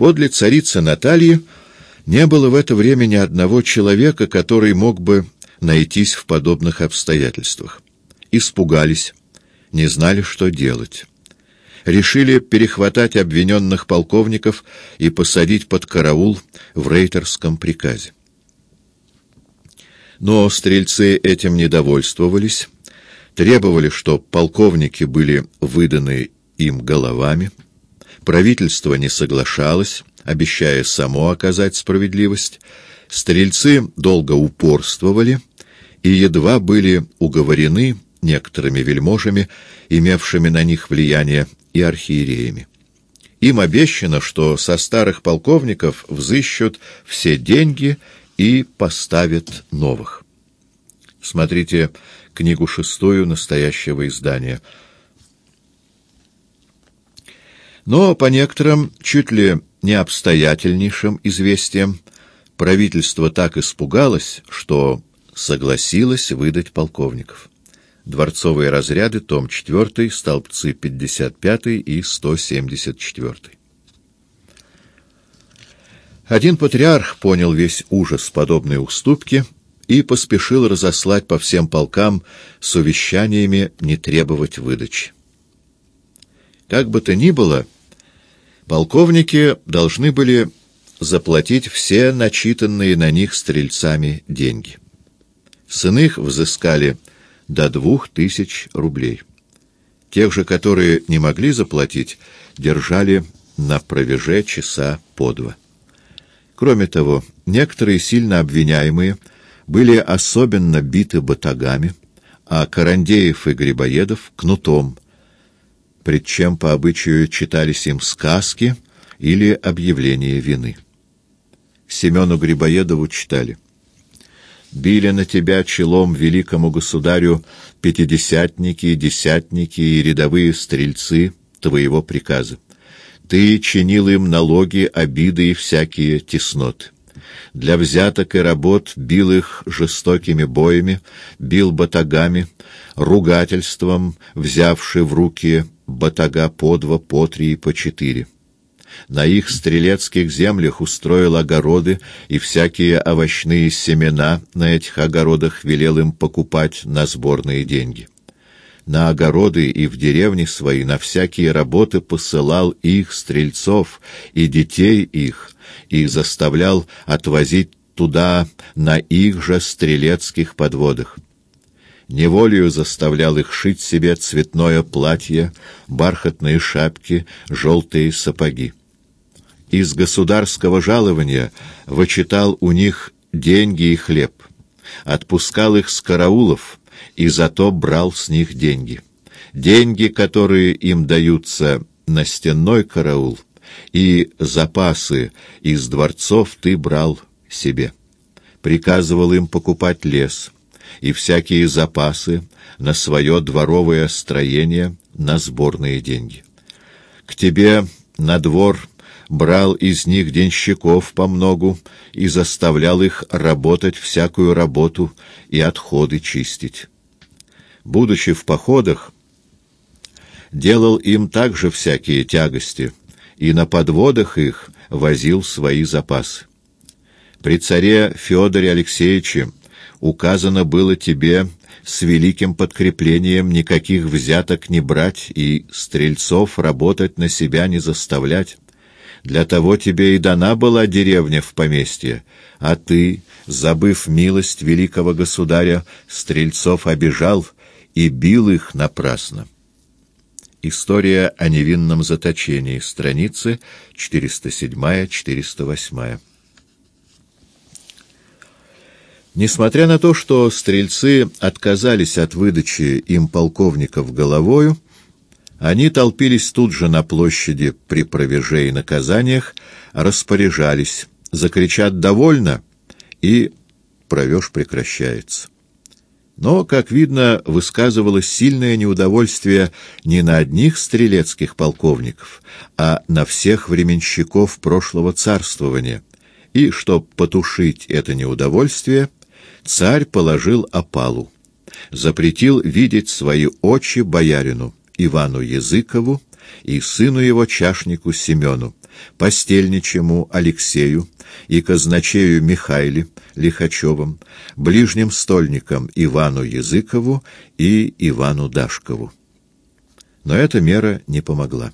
Подле царицы Натальи не было в это время ни одного человека, который мог бы найтись в подобных обстоятельствах. Испугались, не знали, что делать. Решили перехватать обвиненных полковников и посадить под караул в рейтерском приказе. Но стрельцы этим недовольствовались, требовали, чтобы полковники были выданы им головами. Правительство не соглашалось, обещая само оказать справедливость. Стрельцы долго упорствовали и едва были уговорены некоторыми вельможами, имевшими на них влияние, и архиереями. Им обещано, что со старых полковников взыщут все деньги и поставят новых. Смотрите книгу шестую настоящего издания. Но по некоторым, чуть ли не обстоятельнейшим известиям, правительство так испугалось, что согласилось выдать полковников. Дворцовые разряды, том 4, столбцы 55 и 174. Один патриарх понял весь ужас подобной уступки и поспешил разослать по всем полкам с увещаниями не требовать выдачи. Как бы то ни было, полковники должны были заплатить все начитанные на них стрельцами деньги. С иных взыскали до двух тысяч рублей. Тех же, которые не могли заплатить, держали на провеже часа по два. Кроме того, некоторые сильно обвиняемые были особенно биты батагами, а Карандеев и Грибоедов — кнутом, пред чем по обычаю читались им сказки или объявления вины. Семену Грибоедову читали «Били на тебя челом великому государю пятидесятники, десятники и рядовые стрельцы твоего приказа. Ты чинил им налоги, обиды и всякие тесноты. Для взяток и работ бил их жестокими боями, бил батагами, ругательством, взявши в руки батага по два, по три и по четыре. На их стрелецких землях устроил огороды, и всякие овощные семена на этих огородах велел им покупать на сборные деньги на огороды и в деревни свои, на всякие работы посылал их, стрельцов, и детей их, и заставлял отвозить туда на их же стрелецких подводах. Неволею заставлял их шить себе цветное платье, бархатные шапки, желтые сапоги. Из государского жалования вычитал у них деньги и хлеб, отпускал их с караулов — и зато брал с них деньги. Деньги, которые им даются на стенной караул, и запасы из дворцов ты брал себе. Приказывал им покупать лес и всякие запасы на свое дворовое строение на сборные деньги. К тебе на двор брал из них денщиков по многу и заставлял их работать всякую работу и отходы чистить будучи в походах, делал им также всякие тягости, и на подводах их возил свои запасы. При царе Федоре Алексеевиче указано было тебе с великим подкреплением никаких взяток не брать и стрельцов работать на себя не заставлять. Для того тебе и дана была деревня в поместье, а ты, забыв милость великого государя, стрельцов обижал — и бил их напрасно. История о невинном заточении. Страницы 407-408. Несмотря на то, что стрельцы отказались от выдачи им полковников головою, они толпились тут же на площади при провеже и наказаниях, распоряжались, закричат «довольно» и провеж прекращается. Но, как видно, высказывалось сильное неудовольствие не на одних стрелецких полковников, а на всех временщиков прошлого царствования. И, чтоб потушить это неудовольствие, царь положил опалу, запретил видеть свои очи боярину Ивану Языкову и сыну его чашнику Семену, постельничему Алексею и казначею Михайле Лихачевым, ближним стольникам Ивану Языкову и Ивану Дашкову. Но эта мера не помогла.